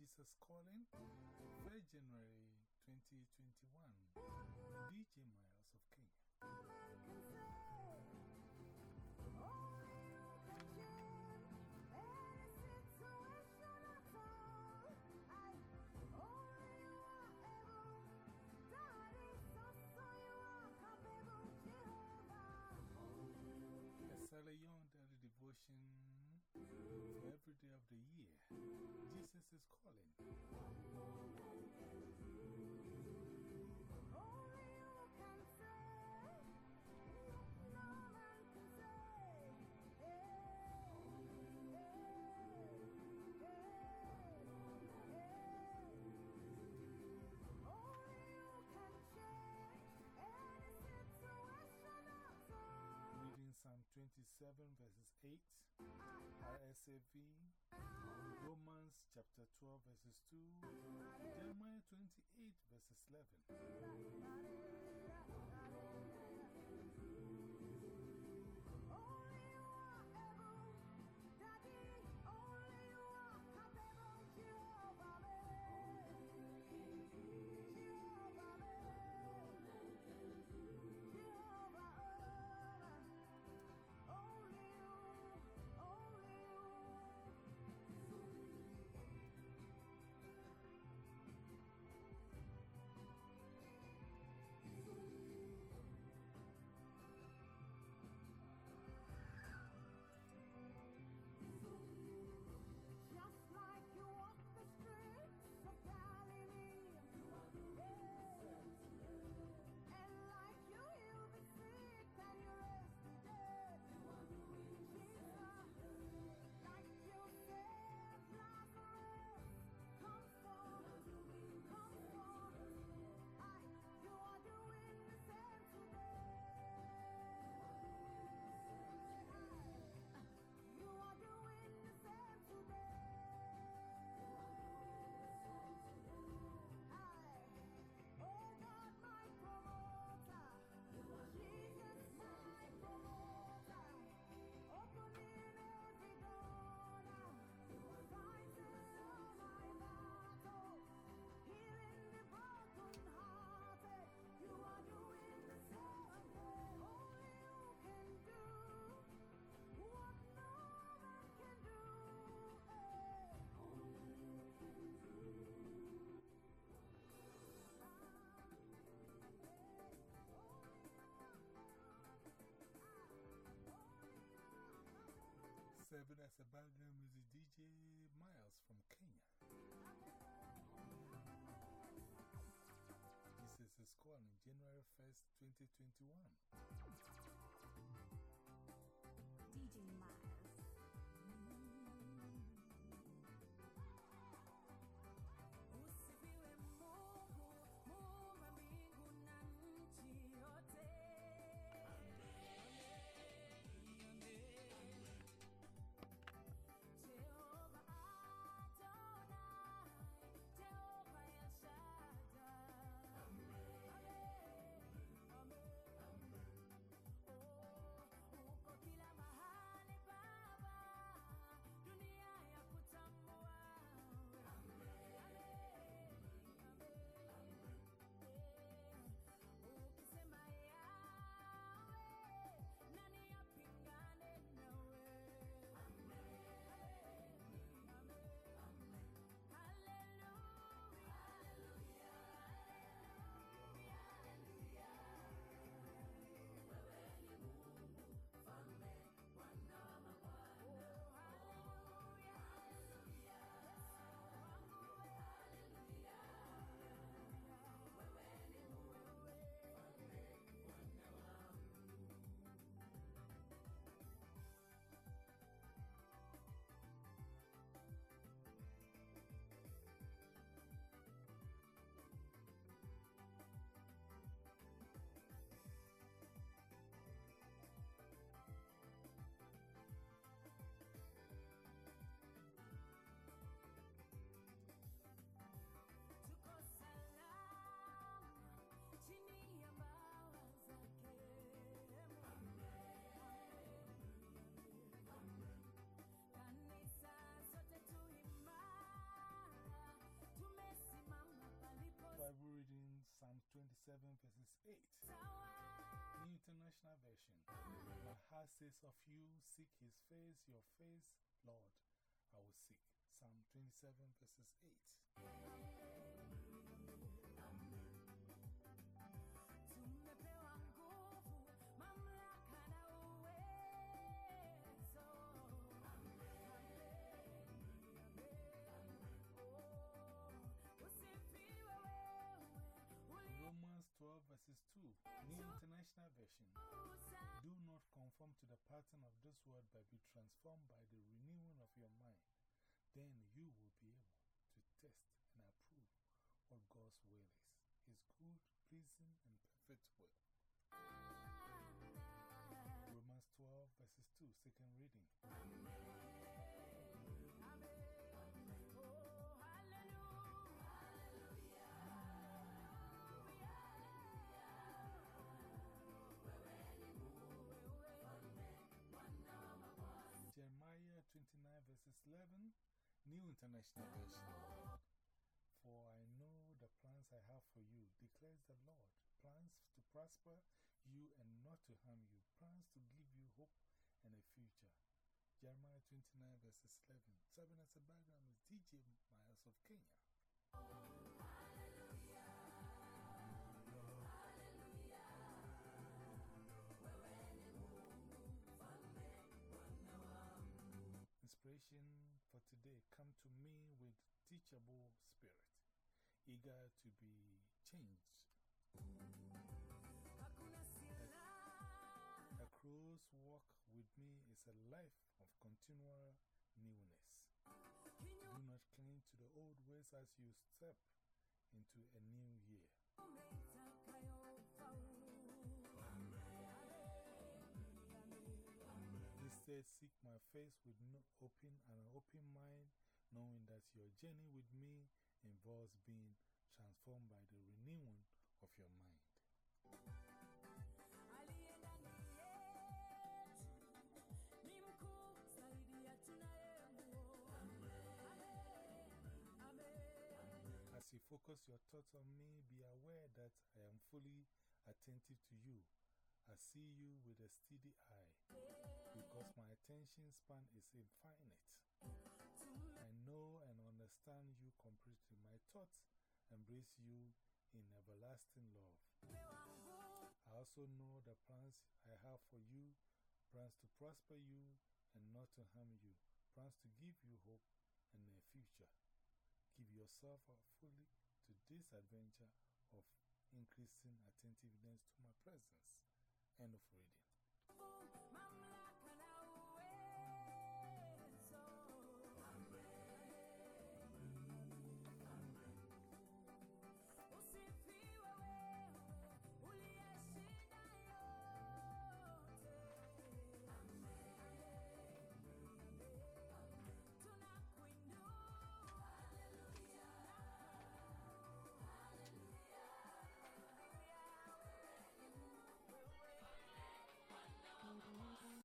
Jesus Calling, 3rd January 2021. DJ Miles of Kenya. 27 verses 8, RSAV, Romans chapter 12 verses 2, Jeremiah 28 verses 11. serving as a background music DJ Miles from Kenya. This is his call on January 1st, 2021. 27 verses 8. New International Version. My heart says of you, seek his face, your face, Lord, I will seek. Psalm 27 verses 8. 12 2. New International Version. Do not conform to the pattern of this world, but be transformed by the renewing of your mind. Then you will be able to test and approve what God's will is, His good, pleasing, and perfect will. Romans 12 verses 2, second reading. Jeremiah New International Version. For I know the plans I have for you, declares the Lord. Plans to prosper you and not to harm you. Plans to give you hope and a future. Jeremiah 29 verses 11. Serving as a background is DJ Miles of Kenya. Come to me with teachable spirit, eager to be changed. A crow's walk with me is a life of continual newness. Do not cling to the old ways as you step into a new year. Instead, seek my face with no open and an open mind, knowing that your journey with me involves being transformed by the renewing of your mind. aliye ndani yetu ni mkuu zaidi ya tunayemuona. Amen. As you focus your thoughts on me, be aware that I am fully attentive to you. I see you with a steady eye because my attention span is infinite. I know and understand you completely. My thoughts embrace you in everlasting love. I also know the plans I have for you plans to prosper you and not to harm you, plans to give you hope and a future. Give yourself fully to this adventure of increasing attentiveness to my presence. End of reading.